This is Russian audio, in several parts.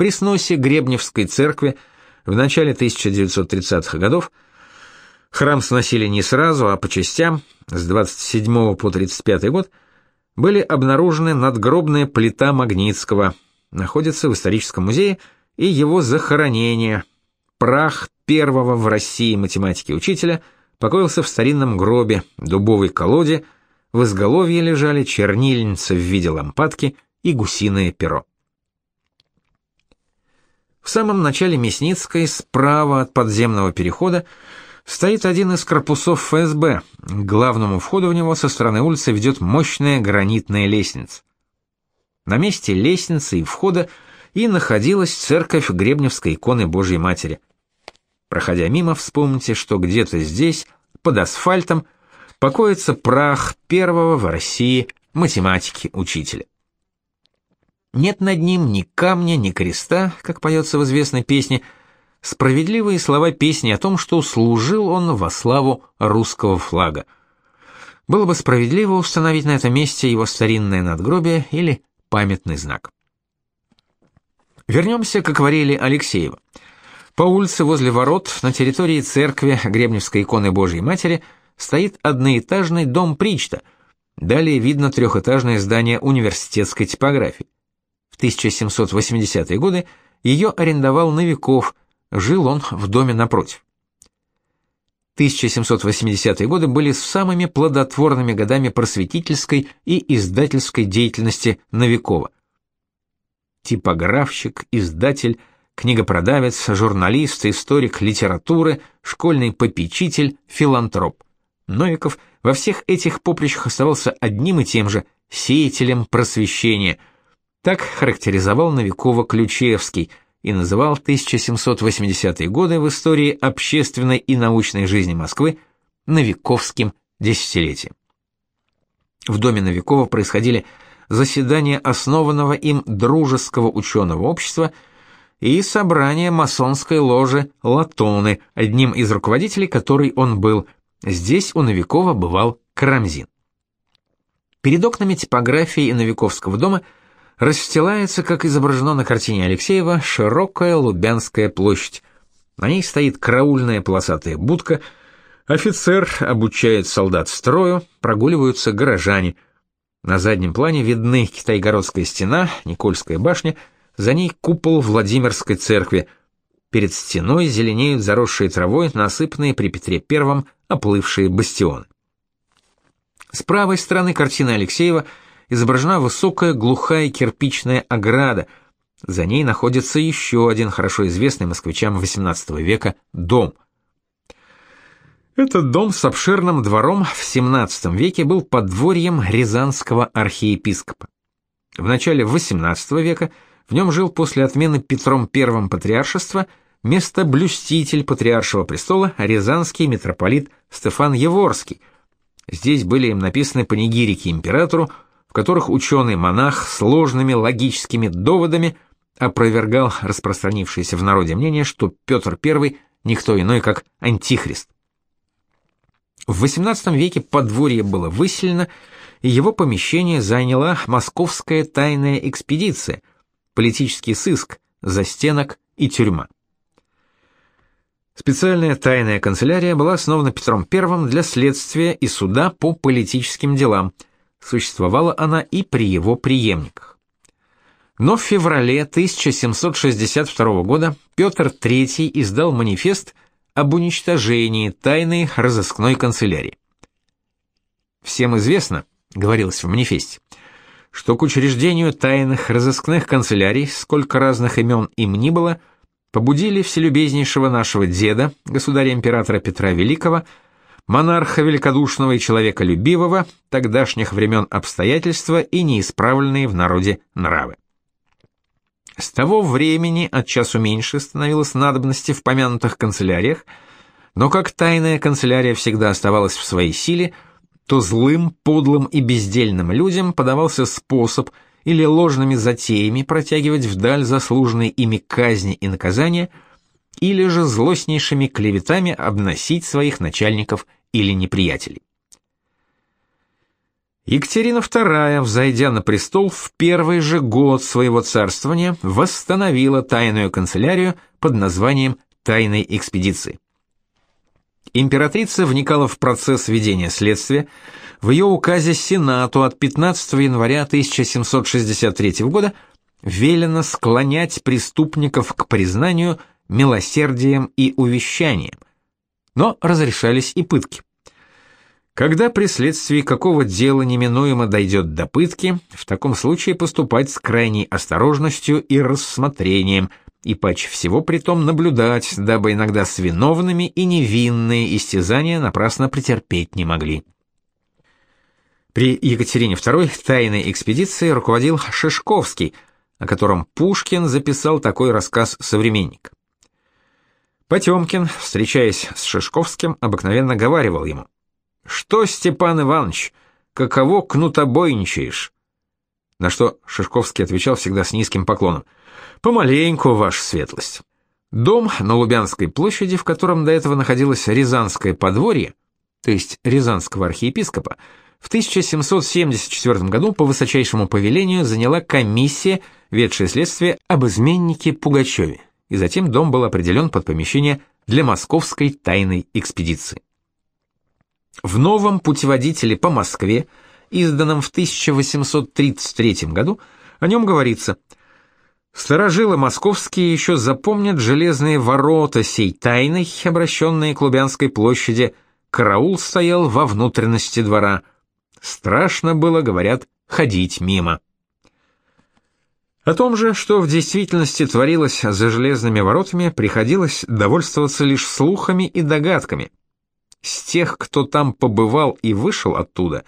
При сносе Гребневской церкви в начале 1930-х годов храм сносили не сразу, а по частям, с 27 по 35 год, были обнаружены надгробная плита Магнитского, находится в историческом музее, и его захоронение. Прах первого в России математики-учителя покоился в старинном гробе, дубовой колоде, в изголовье лежали чернильница в виде лампадки и гусиное перо. В самом начале Мясницкой, справа от подземного перехода, стоит один из корпусов ФСБ. К главному входу в него со стороны улицы ведет мощная гранитная лестница. На месте лестницы и входа и находилась церковь Гребневской иконы Божьей Матери. Проходя мимо, вспомните, что где-то здесь, под асфальтом, покоится прах первого в России математики-учителя. Нет над ним ни камня, ни креста, как поется в известной песне, справедливые слова песни о том, что служил он во славу русского флага. Было бы справедливо установить на этом месте его старинное надгробие или памятный знак. Вернемся к акварели Алексеева. По улице возле ворот на территории церкви Гребневской иконы Божьей Матери стоит одноэтажный дом Причта. Далее видно трехэтажное здание университетской типографии. В 1780-е годы ее арендовал Новиков, жил он в доме напротив. 1780-е годы были самыми плодотворными годами просветительской и издательской деятельности Новикова. Типографщик, издатель, книгопродавец, журналист, историк литературы, школьный попечитель, филантроп. Новиков во всех этих поприщах оставался одним и тем же сеятелем просвещения. Так характеризовал Новикова Ключевский – и называл 1780-е годы в истории общественной и научной жизни Москвы Новиковским десятилетием. В доме Новикова происходили заседания основанного им дружеского ученого общества и собрания масонской ложи Латоны, одним из руководителей которой он был. Здесь у Новикова бывал Карамзин. Перед окнами типографии Новиковского дома – расстилается, как изображено на картине Алексеева, широкая Лубянская площадь. На ней стоит караульная полосатая будка, офицер обучает солдат строю, прогуливаются горожане. На заднем плане видны Китайгородская стена, Никольская башня, за ней купол Владимирской церкви. Перед стеной зеленеют заросшие травой насыпанные при Петре Первом оплывшие бастионы. С правой стороны картины Алексеева – изображена высокая глухая кирпичная ограда. За ней находится еще один хорошо известный москвичам XVIII века дом. Этот дом с обширным двором в XVII веке был подворьем рязанского архиепископа. В начале XVIII века в нем жил после отмены Петром I патриаршества местоблюститель патриаршего престола рязанский митрополит Стефан Еворский. Здесь были им написаны панигирики императору, в которых ученый-монах сложными логическими доводами опровергал распространившееся в народе мнение, что Петр I никто иной, как антихрист. В XVIII веке подворье было выселено, и его помещение заняла московская тайная экспедиция, политический сыск, застенок и тюрьма. Специальная тайная канцелярия была основана Петром I для следствия и суда по политическим делам – Существовала она и при его преемниках. Но в феврале 1762 года Петр III издал манифест об уничтожении тайной разыскной канцелярии. Всем известно, говорилось в манифесте, что к учреждению тайных разыскных канцелярий, сколько разных имен им ни было, побудили вселюбезнейшего нашего деда, государя-императора Петра Великого, монарха великодушного и человеколюбивого, тогдашних времен обстоятельства и неисправленные в народе нравы. С того времени от часу меньше становилось надобности в помянутых канцеляриях, но как тайная канцелярия всегда оставалась в своей силе, то злым, подлым и бездельным людям подавался способ или ложными затеями протягивать вдаль заслуженные ими казни и наказания, или же злостнейшими клеветами обносить своих начальников или неприятелей. Екатерина II, взойдя на престол в первый же год своего царствования, восстановила тайную канцелярию под названием «Тайной экспедиции». Императрица вникала в процесс ведения следствия. В ее указе Сенату от 15 января 1763 года велено склонять преступников к признанию милосердием и увещанием, но разрешались и пытки. Когда при следствии какого дела неминуемо дойдет до пытки, в таком случае поступать с крайней осторожностью и рассмотрением, и паче всего притом наблюдать, дабы иногда с виновными и невинные истязания напрасно претерпеть не могли. При Екатерине II тайной экспедицией руководил Шишковский, о котором Пушкин записал такой рассказ «Современник». Потемкин, встречаясь с Шишковским, обыкновенно говаривал ему – что, Степан Иванович, каково кнутобойничаешь? На что Шишковский отвечал всегда с низким поклоном: "Помаленьку, ваша светлость". Дом на Лубянской площади, в котором до этого находилось Рязанское подворье, то есть Рязанского архиепископа, в 1774 году по высочайшему повелению заняла комиссия, ведшая следствие об изменнике Пугачеве, и затем дом был определен под помещение для московской тайной экспедиции. В новом путеводителе по Москве, изданном в 1833 году, о нем говорится «Старожилы московские еще запомнят железные ворота сей тайной, обращенные к Лубянской площади, караул стоял во внутренности двора. Страшно было, говорят, ходить мимо». О том же, что в действительности творилось за железными воротами, приходилось довольствоваться лишь слухами и догадками – с тех, кто там побывал и вышел оттуда,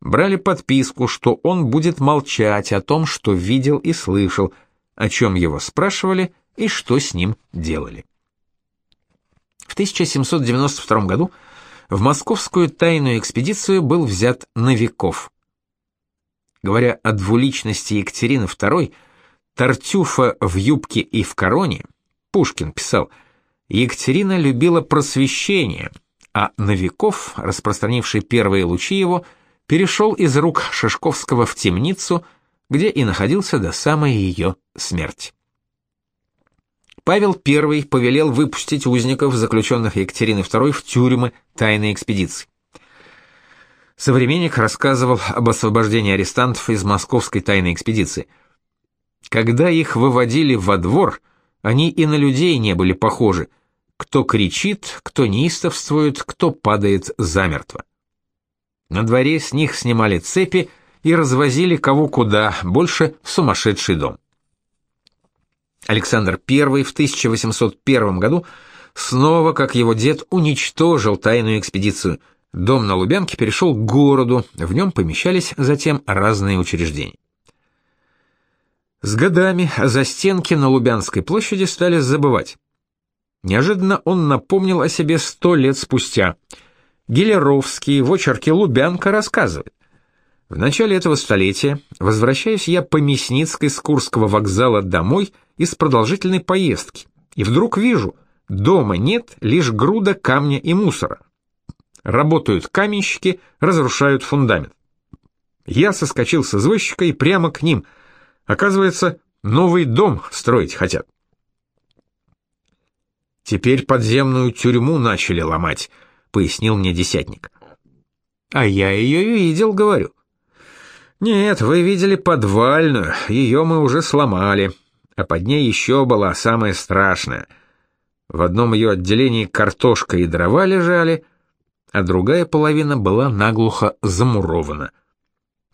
брали подписку, что он будет молчать о том, что видел и слышал, о чем его спрашивали и что с ним делали. В 1792 году в московскую тайную экспедицию был взят Новиков. Говоря о двуличности Екатерины II, Тартюфа в юбке и в короне, Пушкин писал, Екатерина любила просвещение – а Новиков, распространивший первые лучи его, перешел из рук Шишковского в темницу, где и находился до самой ее смерти. Павел I повелел выпустить узников, заключенных Екатериной II, в тюрьмы тайной экспедиции. Современник рассказывал об освобождении арестантов из московской тайной экспедиции. Когда их выводили во двор, они и на людей не были похожи – кто кричит, кто неистовствует, кто падает замертво. На дворе с них снимали цепи и развозили кого куда, больше в сумасшедший дом. Александр I в 1801 году снова, как его дед, уничтожил тайную экспедицию. Дом на Лубянке перешел к городу, в нем помещались затем разные учреждения. С годами о застенке на Лубянской площади стали забывать. Неожиданно он напомнил о себе сто лет спустя. Гелеровский в очерке «Лубянка» рассказывает. В начале этого столетия возвращаюсь я по Мясницкой с Курского вокзала домой из продолжительной поездки, и вдруг вижу, дома нет лишь груда камня и мусора. Работают каменщики, разрушают фундамент. Я соскочил с извозчика и прямо к ним. Оказывается, новый дом строить хотят. Теперь подземную тюрьму начали ломать, пояснил мне десятник. А я ее видел, говорю. Нет, вы видели подвальную, ее мы уже сломали, а под ней еще была самая страшная. В одном ее отделении картошка и дрова лежали, а другая половина была наглухо замурована.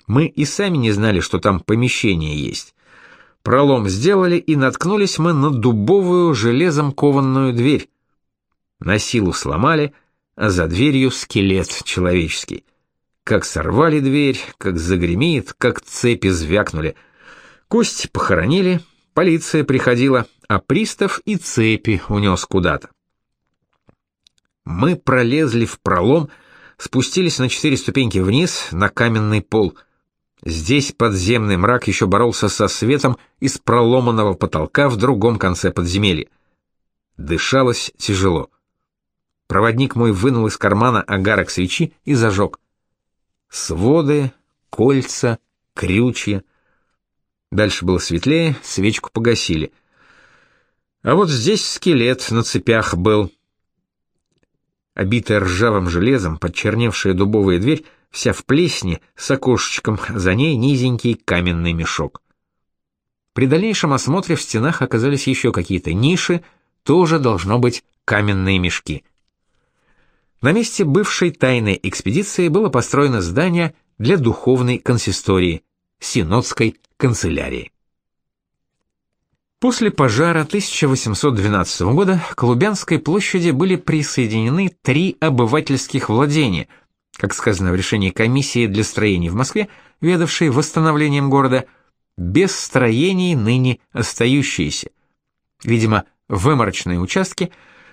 Мы и сами не знали, что там помещение есть. Пролом сделали, и наткнулись мы на дубовую железом кованную дверь. На силу сломали, а за дверью скелет человеческий. Как сорвали дверь, как загремит, как цепи звякнули. Кость похоронили, полиция приходила, а пристав и цепи унес куда-то. Мы пролезли в пролом, спустились на четыре ступеньки вниз на каменный пол — Здесь подземный мрак еще боролся со светом из проломанного потолка в другом конце подземелья. Дышалось тяжело. Проводник мой вынул из кармана огарок свечи и зажег. Своды, кольца, крючья. Дальше было светлее, свечку погасили. А вот здесь скелет на цепях был. Обитая ржавым железом, подчерневшая дубовая дверь, вся в плесни, с окошечком, за ней низенький каменный мешок. При дальнейшем осмотре в стенах оказались еще какие-то ниши, тоже должно быть каменные мешки. На месте бывшей тайной экспедиции было построено здание для духовной консистории, Синодской канцелярии. После пожара 1812 года к Лубянской площади были присоединены три обывательских владения, как сказано в решении комиссии для строений в Москве, ведавшей восстановлением города, без строений ныне остающиеся. Видимо, выморочные участки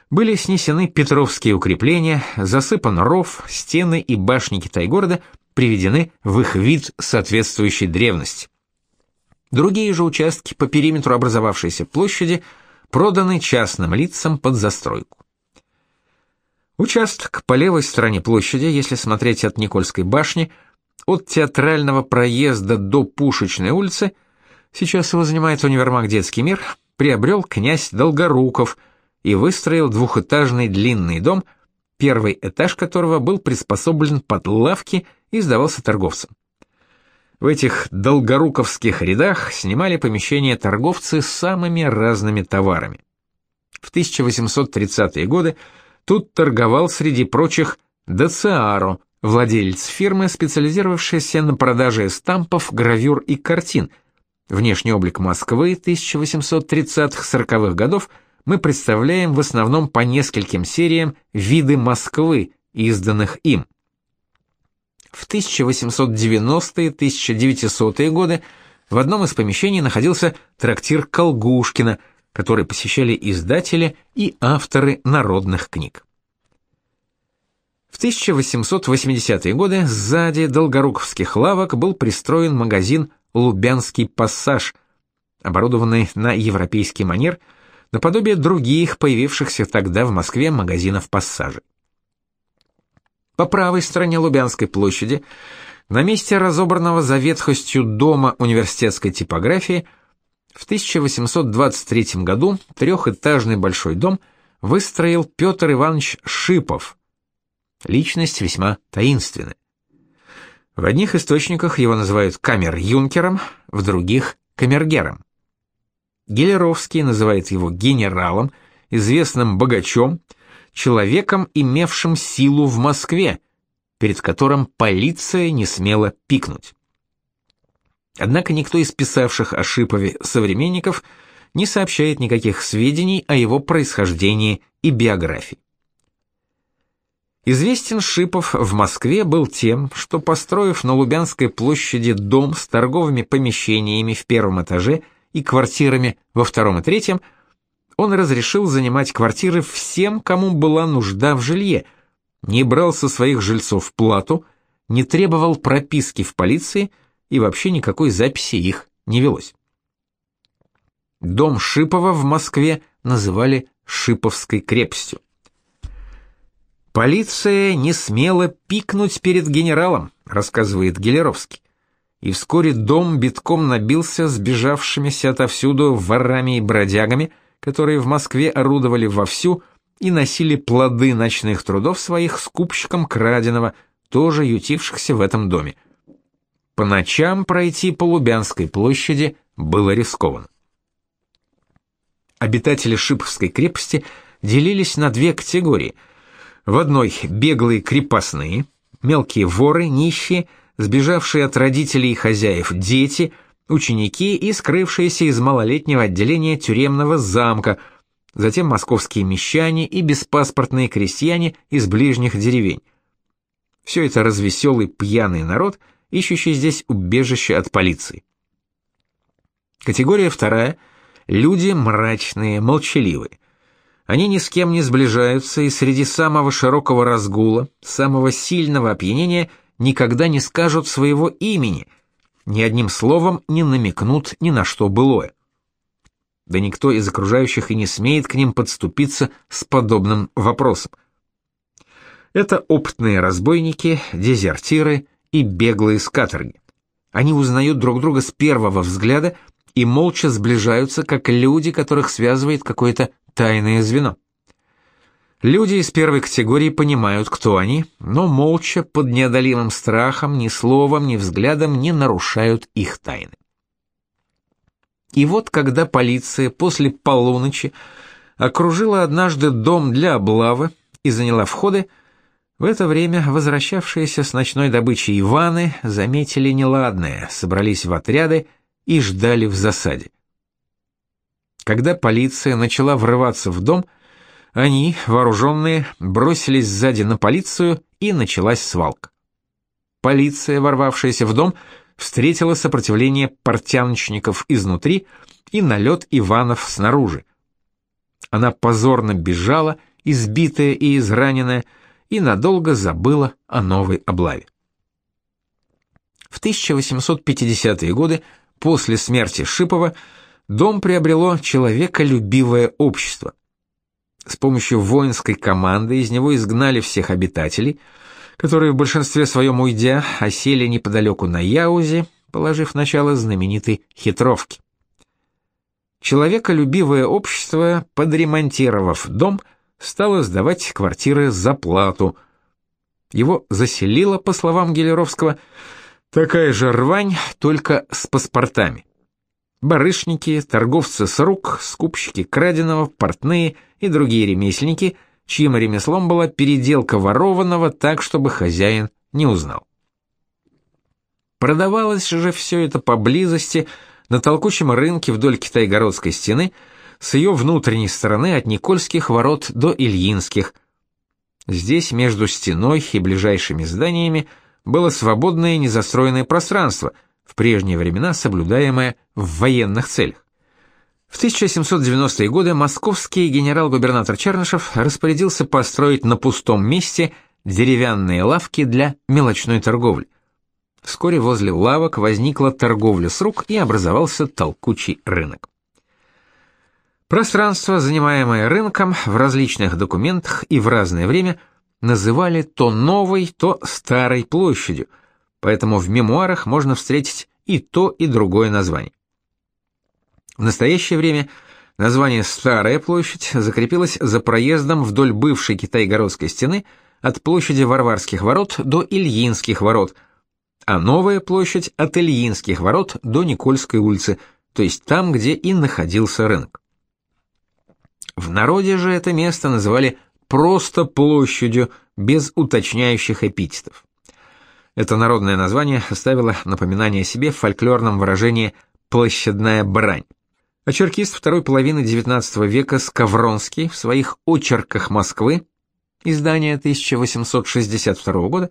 были снесены Петровские укрепления, засыпан ров, стены и башни Китай-города приведены в их вид соответствующей древности. Другие же участки по периметру образовавшейся площади проданы частным лицам под застройку. Участок по левой стороне площади, если смотреть от Никольской башни, от театрального проезда до Пушечной улицы, сейчас его занимает универмаг «Детский мир», приобрел князь Долгоруков и выстроил двухэтажный длинный дом, первый этаж которого был приспособлен под лавки и сдавался торговцам. В этих долгоруковских рядах снимали помещения торговцы с самыми разными товарами. В 1830-е годы тут торговал среди прочих Децааро, владелец фирмы, специализировавшейся на продаже стампов, гравюр и картин. Внешний облик Москвы 1830-40-х годов мы представляем в основном по нескольким сериям «Виды Москвы», изданных им. В 1890-1900-е годы в одном из помещений находился трактир Колгушкина, который посещали издатели и авторы народных книг. В 1880-е годы сзади Долгоруковских лавок был пристроен магазин «Лубянский пассаж», оборудованный на европейский манер, наподобие других появившихся тогда в Москве магазинов пассажей. По правой стороне Лубянской площади, на месте разобранного за ветхостью дома университетской типографии, в 1823 году трехэтажный большой дом выстроил Петр Иванович Шипов. Личность весьма таинственная. В одних источниках его называют камер-юнкером, в других — камергером. Гелеровский называет его генералом, известным богачом, человеком, имевшим силу в Москве, перед которым полиция не смела пикнуть. Однако никто из писавших о Шипове современников не сообщает никаких сведений о его происхождении и биографии. Известен Шипов в Москве был тем, что, построив на Лубянской площади дом с торговыми помещениями в первом этаже и квартирами во втором и третьем, он разрешил занимать квартиры всем, кому была нужда в жилье, не брал со своих жильцов плату, не требовал прописки в полиции и вообще никакой записи их не велось. Дом Шипова в Москве называли Шиповской крепостью. Полиция не смела пикнуть перед генералом, рассказывает Гелеровский. И вскоре дом битком набился сбежавшимися отовсюду ворами и бродягами, которые в Москве орудовали вовсю и носили плоды ночных трудов своих скупщикам краденого, тоже ютившихся в этом доме. По ночам пройти по Лубянской площади было рискованно. Обитатели Шиповской крепости делились на две категории. В одной беглые крепостные, мелкие воры, нищие, сбежавшие от родителей и хозяев дети – ученики и скрывшиеся из малолетнего отделения тюремного замка, затем московские мещане и беспаспортные крестьяне из ближних деревень. Все это развеселый пьяный народ, ищущий здесь убежище от полиции. Категория вторая – люди мрачные, молчаливые. Они ни с кем не сближаются и среди самого широкого разгула, самого сильного опьянения никогда не скажут своего имени – ни одним словом не намекнут ни на что былое. Да никто из окружающих и не смеет к ним подступиться с подобным вопросом. Это опытные разбойники, дезертиры и беглые с каторги. Они узнают друг друга с первого взгляда и молча сближаются, как люди, которых связывает какое-то тайное звено. Люди из первой категории понимают, кто они, но молча, под неодолимым страхом, ни словом, ни взглядом не нарушают их тайны. И вот когда полиция после полуночи окружила однажды дом для облавы и заняла входы, в это время возвращавшиеся с ночной добычи Иваны заметили неладное, собрались в отряды и ждали в засаде. Когда полиция начала врываться в дом, они, вооруженные, бросились сзади на полицию, и началась свалка. Полиция, ворвавшаяся в дом, встретила сопротивление портяночников изнутри и налет Иванов снаружи. Она позорно бежала, избитая и израненная, и надолго забыла о новой облаве. В 1850-е годы, после смерти Шипова, дом приобрело человеколюбивое общество. С помощью воинской команды из него изгнали всех обитателей, которые в большинстве своем уйдя осели неподалеку на Яузе, положив начало знаменитой хитровке. Человеколюбивое общество, подремонтировав дом, стало сдавать квартиры за плату. Его заселила, по словам Гелеровского, такая же рвань, только с паспортами. Барышники, торговцы с рук, скупщики краденого, портные и другие ремесленники, чьим ремеслом была переделка ворованного так, чтобы хозяин не узнал. Продавалось же все это поблизости, на толкучем рынке вдоль Китайгородской стены, с ее внутренней стороны от Никольских ворот до Ильинских. Здесь между стеной и ближайшими зданиями было свободное незастроенное пространство – в прежние времена соблюдаемое в военных целях. В 1790-е годы московский генерал-губернатор Чернышев распорядился построить на пустом месте деревянные лавки для мелочной торговли. Вскоре возле лавок возникла торговля с рук и образовался толкучий рынок. Пространство, занимаемое рынком, в различных документах и в разное время называли то новой, то старой площадью – поэтому в мемуарах можно встретить и то, и другое название. В настоящее время название «Старая площадь» закрепилось за проездом вдоль бывшей Китайгородской стены от площади Варварских ворот до Ильинских ворот, а новая площадь от Ильинских ворот до Никольской улицы, то есть там, где и находился рынок. В народе же это место называли просто площадью, без уточняющих эпитетов. Это народное название оставило напоминание о себе в фольклорном выражении «площадная брань». А черкист второй половины XIX века Скавронский в своих «Очерках Москвы» издание 1862 года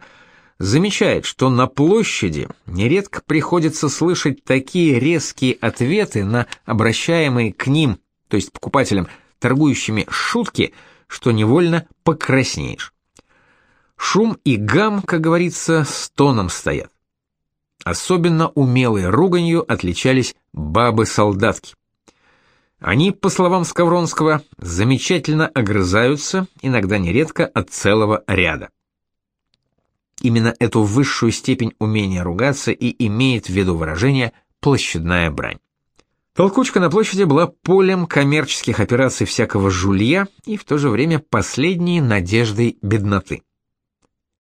замечает, что на площади нередко приходится слышать такие резкие ответы на обращаемые к ним, то есть покупателям, торгующими шутки, что невольно покраснеешь. Шум и гам, как говорится, с тоном стоят. Особенно умелой руганью отличались бабы-солдатки. Они, по словам Скавронского, замечательно огрызаются, иногда нередко от целого ряда. Именно эту высшую степень умения ругаться и имеет в виду выражение «площадная брань». Толкучка на площади была полем коммерческих операций всякого жулья и в то же время последней надеждой бедноты.